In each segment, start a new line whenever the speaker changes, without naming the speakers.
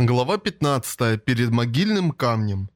Глава 15. Перед могильным камнем.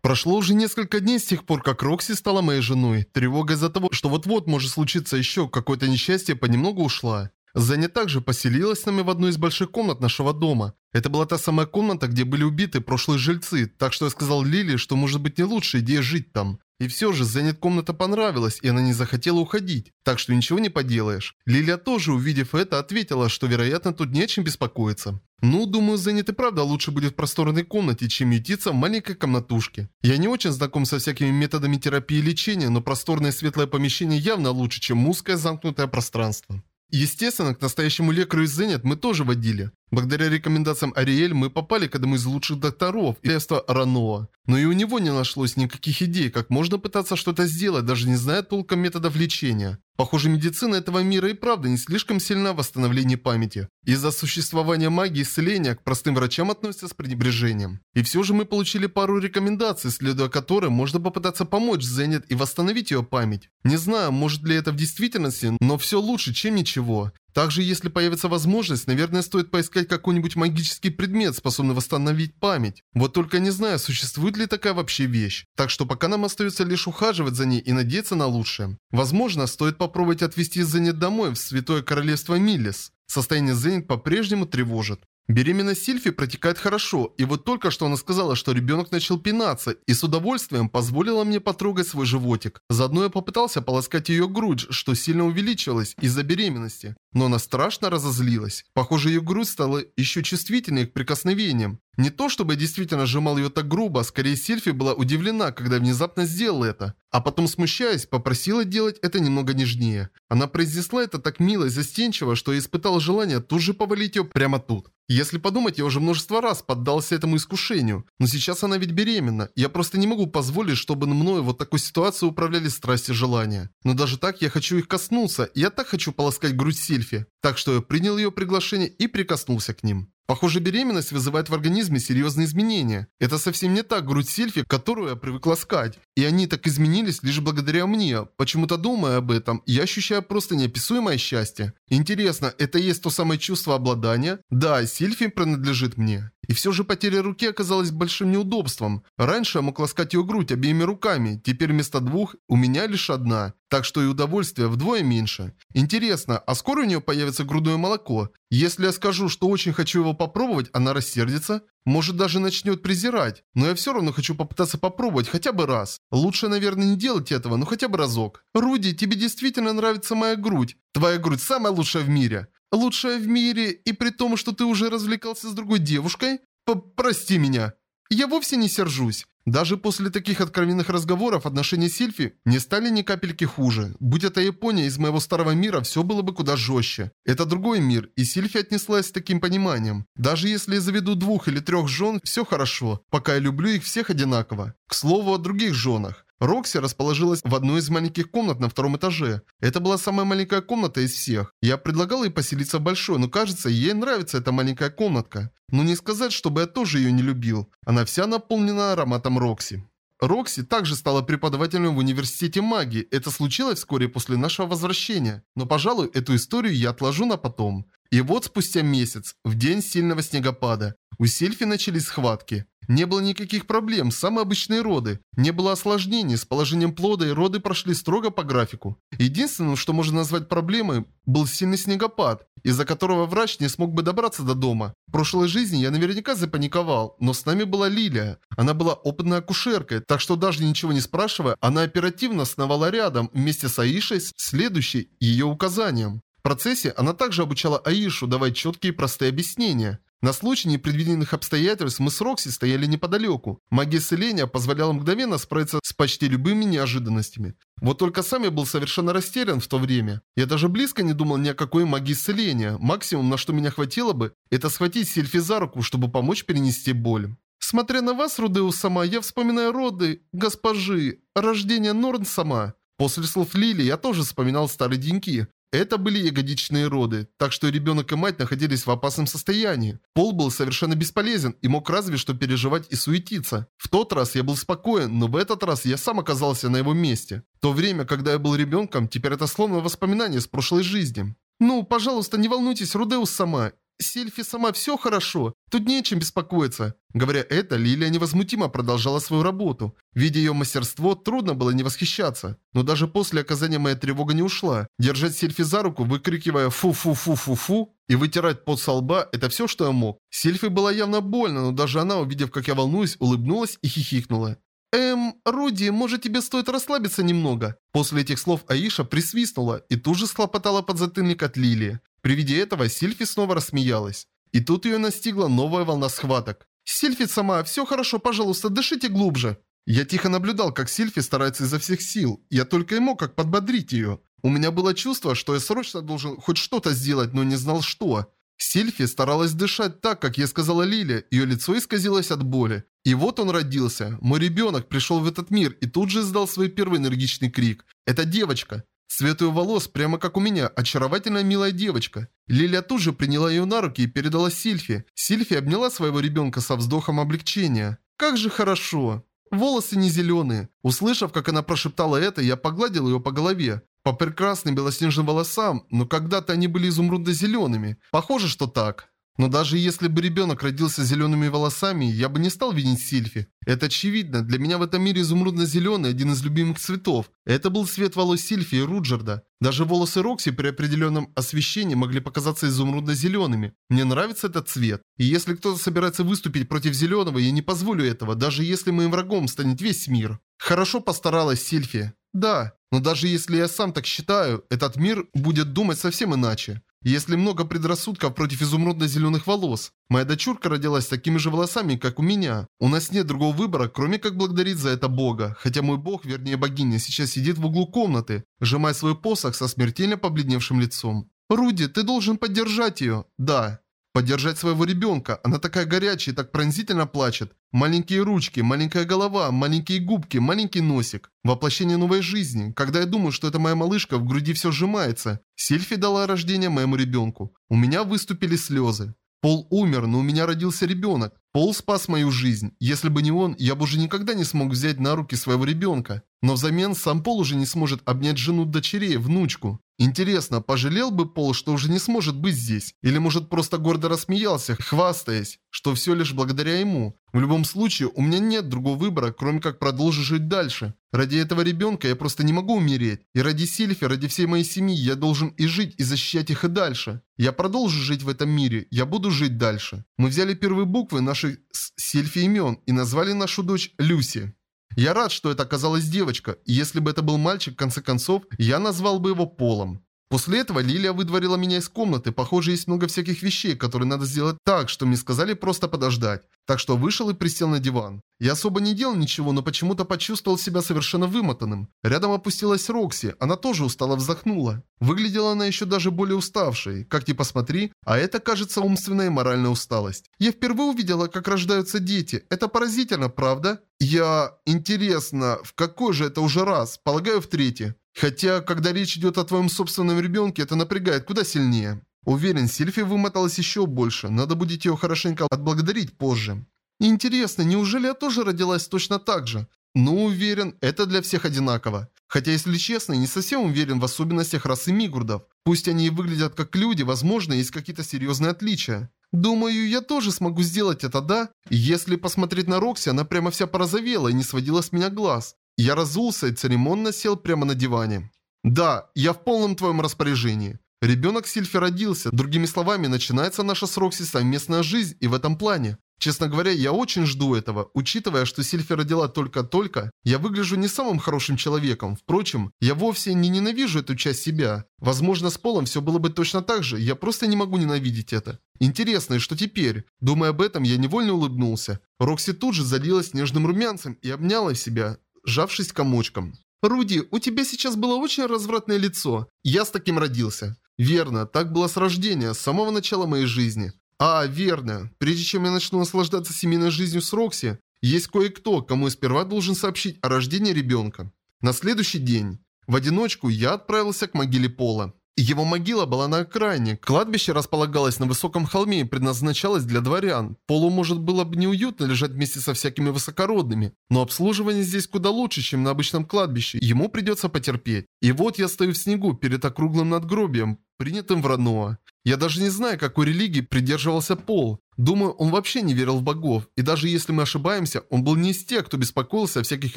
Прошло уже несколько дней с тех пор, как Рокси стала моей женой. Тревога из-за того, что вот-вот может случиться еще какое-то несчастье, понемногу ушла. Зеня также поселилась с нами в одной из больших комнат нашего дома. Это была та самая комната, где были убиты прошлые жильцы, так что я сказал Лили, что может быть не лучшая идея жить там. И все же Зенит комната понравилась, и она не захотела уходить, так что ничего не поделаешь. Лилия тоже, увидев это, ответила, что вероятно тут не о чем беспокоиться. Ну, думаю, Зенит и правда лучше будет в просторной комнате, чем ютиться в маленькой комнатушке. Я не очень знаком со всякими методами терапии и лечения, но просторное светлое помещение явно лучше, чем узкое замкнутое пространство. Естественно, к настоящему лекарю из Зенит мы тоже водили. Благодаря рекомендациям Ариэль мы попали к одному из лучших докторов, Леста Раноа. Но и у него не нашлось никаких идей, как можно пытаться что-то сделать, даже не зная толком методов лечения. Похоже, медицина этого мира и правда не слишком сильна в восстановлении памяти. Из-за существования магии исцеления к простым врачам относятся с пренебрежением. И все же мы получили пару рекомендаций, следуя которым можно попытаться помочь Зенит и восстановить ее память. Не знаю, может ли это в действительности, но все лучше, чем ничего. Также, если появится возможность, наверное, стоит поискать какой-нибудь магический предмет, способный восстановить память. Вот только не знаю, существует ли такая вообще вещь. Так что пока нам остается лишь ухаживать за ней и надеяться на лучшее. Возможно, стоит попробовать отвезти Зенит домой в Святое Королевство Миллис. Состояние Зенит по-прежнему тревожит. Беременность Сильфи протекает хорошо, и вот только что она сказала, что ребенок начал пинаться, и с удовольствием позволила мне потрогать свой животик. Заодно я попытался полоскать ее грудь, что сильно увеличилось из-за беременности. Но она страшно разозлилась. Похоже, ее грудь стала еще чувствительнее к прикосновениям. Не то чтобы я действительно сжимал ее так грубо, а скорее Сильфи была удивлена, когда внезапно сделал это. А потом, смущаясь, попросила делать это немного нежнее. Она произнесла это так мило и застенчиво, что я испытал желание тут же повалить ее прямо тут. Если подумать, я уже множество раз поддался этому искушению. Но сейчас она ведь беременна. Я просто не могу позволить, чтобы на мною вот такой ситуацию управляли страсти желания. Но даже так я хочу их коснуться. Я так хочу полоскать грудь Сильфи. Так что я принял ее приглашение и прикоснулся к ним. Похоже, беременность вызывает в организме серьезные изменения. Это совсем не так грудь Сильфи, которую я привык ласкать. И они так изменились лишь благодаря мне. Почему-то думая об этом, я ощущаю просто неописуемое счастье. Интересно, это и есть то самое чувство обладания? Да, Сильфи принадлежит мне. И все же потеря руки оказалась большим неудобством. Раньше я мог ласкать ее грудь обеими руками, теперь вместо двух у меня лишь одна. Так что и удовольствие вдвое меньше. Интересно, а скоро у нее появится грудное молоко? Если я скажу, что очень хочу его попробовать, она рассердится? Может даже начнет презирать. Но я все равно хочу попытаться попробовать хотя бы раз. Лучше, наверное, не делать этого, но хотя бы разок. Руди, тебе действительно нравится моя грудь. Твоя грудь самая лучшая в мире. Лучшая в мире, и при том, что ты уже развлекался с другой девушкой? П Прости меня. Я вовсе не сержусь. Даже после таких откровенных разговоров отношения Сильфи не стали ни капельки хуже. Будь это Япония, из моего старого мира все было бы куда жестче. Это другой мир, и Сильфи отнеслась с таким пониманием. Даже если я заведу двух или трех жен, все хорошо, пока я люблю их всех одинаково. К слову о других женах. Рокси расположилась в одной из маленьких комнат на втором этаже. Это была самая маленькая комната из всех. Я предлагал ей поселиться в большой, но кажется, ей нравится эта маленькая комнатка. Но не сказать, чтобы я тоже ее не любил. Она вся наполнена ароматом Рокси. Рокси также стала преподавателем в университете магии. Это случилось вскоре после нашего возвращения. Но, пожалуй, эту историю я отложу на потом. И вот спустя месяц, в день сильного снегопада, у Сильфи начались схватки. Не было никаких проблем, самые обычные роды. Не было осложнений, с положением плода и роды прошли строго по графику. Единственное, что можно назвать проблемой, был сильный снегопад, из-за которого врач не смог бы добраться до дома. В прошлой жизни я наверняка запаниковал, но с нами была Лилия. Она была опытной акушеркой, так что даже ничего не спрашивая, она оперативно сновала рядом вместе с Аишей, следующей ее указаниям. В процессе она также обучала Аишу давать четкие и простые объяснения. На случай непредвиденных обстоятельств мы с Рокси стояли неподалеку. Магия исцеления позволяла мгновенно справиться с почти любыми неожиданностями. Вот только сам я был совершенно растерян в то время. Я даже близко не думал ни о какой магии исцеления. Максимум, на что меня хватило бы, это схватить Сильфи за руку, чтобы помочь перенести боль. Смотря на вас, Рудеус сама, я вспоминаю роды, госпожи, рождение Норн сама. После слов Лили я тоже вспоминал старые деньки. Это были ягодичные роды, так что ребенок и мать находились в опасном состоянии. Пол был совершенно бесполезен и мог разве что переживать и суетиться. В тот раз я был спокоен, но в этот раз я сам оказался на его месте. То время, когда я был ребенком, теперь это словно воспоминание с прошлой жизни. «Ну, пожалуйста, не волнуйтесь, Рудеус сама. Сильфи сама все хорошо, тут нечем беспокоиться. Говоря это, Лилия невозмутимо продолжала свою работу. Видя ее мастерство, трудно было не восхищаться. Но даже после оказания моя тревога не ушла. Держать Сильфи за руку, выкрикивая «фу-фу-фу-фу-фу» и вытирать пот со лба – это все, что я мог. Сильфи была явно больно, но даже она, увидев, как я волнуюсь, улыбнулась и хихикнула. «Эм, Руди, может тебе стоит расслабиться немного?» После этих слов Аиша присвистнула и тут же схлопотала подзатыльник от Лилии. При виде этого Сильфи снова рассмеялась. И тут ее настигла новая волна схваток. «Сильфи сама, все хорошо, пожалуйста, дышите глубже». Я тихо наблюдал, как Сильфи старается изо всех сил. Я только и мог как подбодрить ее. У меня было чувство, что я срочно должен хоть что-то сделать, но не знал что. Сильфи старалась дышать так, как я сказала Лиле, ее лицо исказилось от боли. И вот он родился. Мой ребенок пришел в этот мир и тут же издал свой первый энергичный крик. Это девочка. Цвет ее волос прямо как у меня, очаровательная милая девочка. Лилия тут же приняла ее на руки и передала Сильфи. Сильфи обняла своего ребенка со вздохом облегчения. Как же хорошо. Волосы не зеленые. Услышав, как она прошептала это, я погладил ее по голове. По прекрасным белоснежным волосам, но когда-то они были изумрудно-зелеными. Похоже, что так. Но даже если бы ребенок родился зелеными волосами, я бы не стал видеть Сильфи. Это очевидно, для меня в этом мире изумрудно-зеленый один из любимых цветов. Это был цвет волос Сильфи и Руджерда. Даже волосы Рокси при определенном освещении могли показаться изумрудно-зелеными. Мне нравится этот цвет. И если кто-то собирается выступить против зеленого, я не позволю этого, даже если моим врагом станет весь мир. Хорошо постаралась Сильфи. Да, но даже если я сам так считаю, этот мир будет думать совсем иначе. Если много предрассудков против изумрудно-зеленых волос. Моя дочурка родилась такими же волосами, как у меня. У нас нет другого выбора, кроме как благодарить за это Бога. Хотя мой Бог, вернее богиня, сейчас сидит в углу комнаты, сжимая свой посох со смертельно побледневшим лицом. «Руди, ты должен поддержать ее». «Да». Поддержать своего ребенка. Она такая горячая и так пронзительно плачет. Маленькие ручки, маленькая голова, маленькие губки, маленький носик. Воплощение новой жизни. Когда я думаю, что это моя малышка, в груди все сжимается. Сельфи дала рождение моему ребенку. У меня выступили слезы. Пол умер, но у меня родился ребенок. Пол спас мою жизнь. Если бы не он, я бы уже никогда не смог взять на руки своего ребенка. Но взамен сам Пол уже не сможет обнять жену дочерей, внучку. Интересно, пожалел бы Пол, что уже не сможет быть здесь? Или может просто гордо рассмеялся, хвастаясь, что все лишь благодаря ему? В любом случае, у меня нет другого выбора, кроме как продолжить жить дальше. Ради этого ребенка я просто не могу умереть. И ради Сильфи, ради всей моей семьи я должен и жить, и защищать их и дальше. Я продолжу жить в этом мире, я буду жить дальше. Мы взяли первые буквы наших с имен и назвали нашу дочь Люси. Я рад, что это оказалась девочка, и если бы это был мальчик, в конце концов, я назвал бы его Полом. После этого Лилия выдворила меня из комнаты. Похоже, есть много всяких вещей, которые надо сделать так, что мне сказали просто подождать. Так что вышел и присел на диван. Я особо не делал ничего, но почему-то почувствовал себя совершенно вымотанным. Рядом опустилась Рокси, она тоже устало вздохнула. Выглядела она еще даже более уставшей. Как ни посмотри, а это, кажется, умственная и моральная усталость. Я впервые увидела, как рождаются дети. Это поразительно, правда? Я... Интересно, в какой же это уже раз? Полагаю, в третий. Хотя, когда речь идет о твоем собственном ребенке, это напрягает куда сильнее. Уверен, Сильфи вымоталась еще больше. Надо будет ее хорошенько отблагодарить позже. Интересно, неужели я тоже родилась точно так же? Ну, уверен, это для всех одинаково. Хотя, если честно, не совсем уверен в особенностях расы мигурдов. Пусть они и выглядят как люди, возможно, есть какие-то серьезные отличия. Думаю, я тоже смогу сделать это, да? Если посмотреть на Рокси, она прямо вся порозовела и не сводила с меня глаз. Я разулся и церемонно сел прямо на диване. «Да, я в полном твоем распоряжении. Ребенок Сильфи родился. Другими словами, начинается наша с Рокси совместная жизнь и в этом плане. Честно говоря, я очень жду этого. Учитывая, что Сильфи родила только-только, я выгляжу не самым хорошим человеком. Впрочем, я вовсе не ненавижу эту часть себя. Возможно, с Полом все было бы точно так же, я просто не могу ненавидеть это. Интересно, и что теперь? Думая об этом, я невольно улыбнулся. Рокси тут же залилась нежным румянцем и обняла себя сжавшись комочком. «Руди, у тебя сейчас было очень развратное лицо. Я с таким родился». «Верно, так было с рождения, с самого начала моей жизни». «А, верно. Прежде чем я начну наслаждаться семейной жизнью с Рокси, есть кое-кто, кому я сперва должен сообщить о рождении ребенка». На следующий день, в одиночку, я отправился к могиле Пола. Его могила была на окраине. Кладбище располагалось на высоком холме и предназначалось для дворян. Полу, может, было бы неуютно лежать вместе со всякими высокородными, но обслуживание здесь куда лучше, чем на обычном кладбище. Ему придется потерпеть. И вот я стою в снегу перед округлым надгробием, принятым в Раноа. Я даже не знаю, какой религии придерживался Пол. Думаю, он вообще не верил в богов, и даже если мы ошибаемся, он был не из тех, кто беспокоился о всяких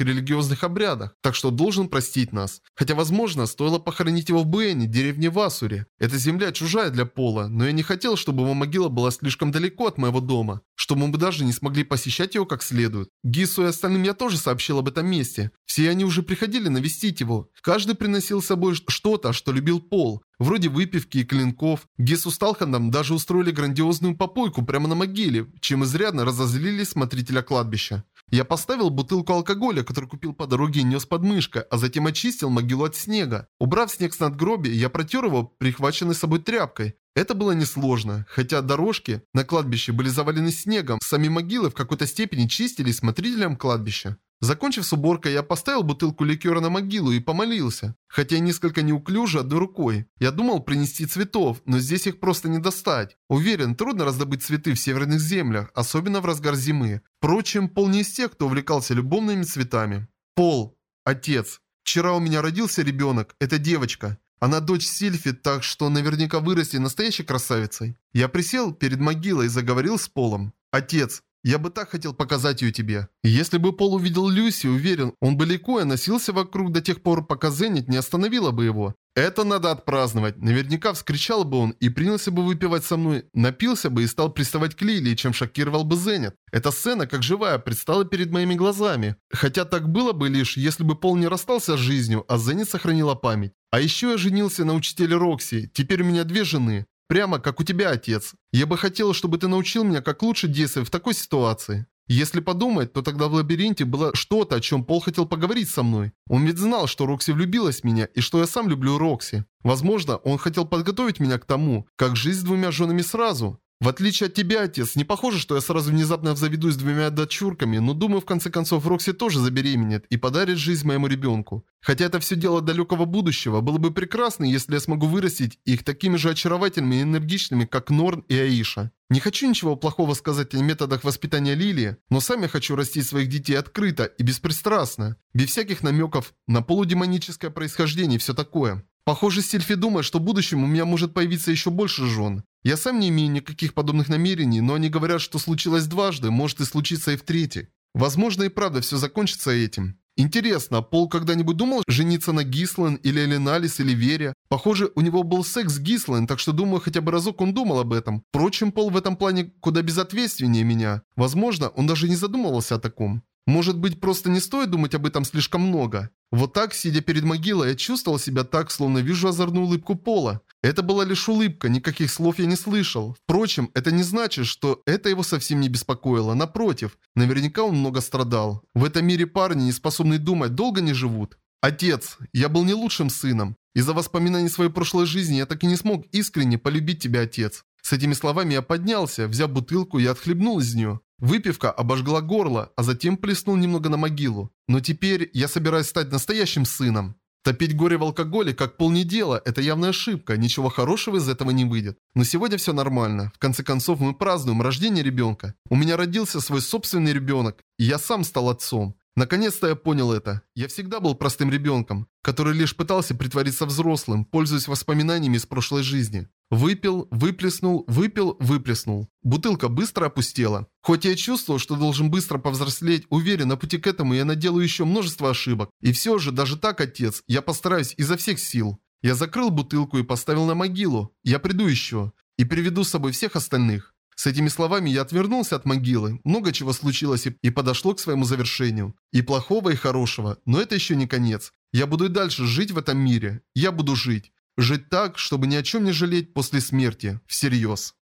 религиозных обрядах, так что должен простить нас. Хотя, возможно, стоило похоронить его в Буэне, деревне Васуре. Эта земля чужая для Пола, но я не хотел, чтобы его могила была слишком далеко от моего дома, чтобы мы даже не смогли посещать его как следует. Гису и остальным я тоже сообщил об этом месте. Все они уже приходили навестить его. Каждый приносил с собой что-то, что любил Пол, вроде выпивки и клинков. Гису с Талханом даже устроили грандиозную попойку прямо на могиле, чем изрядно разозлили смотрителя кладбища. Я поставил бутылку алкоголя, который купил по дороге и нес под мышкой, а затем очистил могилу от снега. Убрав снег с надгробия, я протер его прихваченной собой тряпкой. Это было несложно, хотя дорожки на кладбище были завалены снегом, сами могилы в какой-то степени чистились смотрителем кладбища. Закончив с уборкой, я поставил бутылку ликера на могилу и помолился. Хотя несколько неуклюже одной рукой. Я думал принести цветов, но здесь их просто не достать. Уверен, трудно раздобыть цветы в северных землях, особенно в разгар зимы. Впрочем, Пол не из тех, кто увлекался любовными цветами. Пол. Отец. Вчера у меня родился ребенок. Это девочка. Она дочь Сильфи, так что наверняка вырастет настоящей красавицей. Я присел перед могилой и заговорил с Полом. Отец, я бы так хотел показать ее тебе. Если бы Пол увидел Люси, уверен, он бы легко носился вокруг до тех пор, пока Зенит не остановила бы его. Это надо отпраздновать. Наверняка вскричал бы он и принялся бы выпивать со мной, напился бы и стал приставать к Лилии, чем шокировал бы Зенит. Эта сцена, как живая, предстала перед моими глазами. Хотя так было бы лишь, если бы Пол не расстался с жизнью, а Зенит сохранила память. А еще я женился на учителе Рокси. Теперь у меня две жены. Прямо как у тебя, отец. Я бы хотел, чтобы ты научил меня, как лучше действовать в такой ситуации. Если подумать, то тогда в лабиринте было что-то, о чем Пол хотел поговорить со мной. Он ведь знал, что Рокси влюбилась в меня, и что я сам люблю Рокси. Возможно, он хотел подготовить меня к тому, как жить с двумя женами сразу. В отличие от тебя, отец, не похоже, что я сразу внезапно заведусь двумя дочурками, но думаю, в конце концов, Рокси тоже забеременеет и подарит жизнь моему ребенку. Хотя это все дело далекого будущего, было бы прекрасно, если я смогу вырастить их такими же очаровательными и энергичными, как Норн и Аиша. Не хочу ничего плохого сказать о методах воспитания Лилии, но сам я хочу растить своих детей открыто и беспристрастно, без всяких намеков на полудемоническое происхождение и все такое. Похоже, Сильфи думает, что в будущем у меня может появиться еще больше жен. Я сам не имею никаких подобных намерений, но они говорят, что случилось дважды, может и случиться и в третий. Возможно и правда все закончится этим. Интересно, Пол когда-нибудь думал жениться на Гислен или Эленалис или Вере? Похоже, у него был секс с Гислен, так что думаю, хотя бы разок он думал об этом. Впрочем, Пол в этом плане куда безответственнее меня. Возможно, он даже не задумывался о таком. Может быть, просто не стоит думать об этом слишком много? Вот так, сидя перед могилой, я чувствовал себя так, словно вижу озорную улыбку Пола. Это была лишь улыбка, никаких слов я не слышал. Впрочем, это не значит, что это его совсем не беспокоило. Напротив, наверняка он много страдал. В этом мире парни, не способные думать, долго не живут. Отец, я был не лучшим сыном. Из-за воспоминаний своей прошлой жизни я так и не смог искренне полюбить тебя, отец. С этими словами я поднялся, взяв бутылку и отхлебнул из нее. Выпивка обожгла горло, а затем плеснул немного на могилу. Но теперь я собираюсь стать настоящим сыном. Топить горе в алкоголе как пол это явная ошибка, ничего хорошего из этого не выйдет. Но сегодня все нормально. В конце концов, мы празднуем рождение ребенка. У меня родился свой собственный ребенок, и я сам стал отцом. Наконец-то я понял это. Я всегда был простым ребенком, который лишь пытался притвориться взрослым, пользуясь воспоминаниями из прошлой жизни. Выпил, выплеснул, выпил, выплеснул. Бутылка быстро опустела. Хоть я чувствовал, что должен быстро повзрослеть, уверен, на пути к этому я наделаю еще множество ошибок. И все же, даже так, отец, я постараюсь изо всех сил. Я закрыл бутылку и поставил на могилу. Я приду еще. И приведу с собой всех остальных. С этими словами я отвернулся от могилы. Много чего случилось и, подошло к своему завершению. И плохого, и хорошего. Но это еще не конец. Я буду и дальше жить в этом мире. Я буду жить. Жить так, чтобы ни о чем не жалеть после смерти. Всерьез.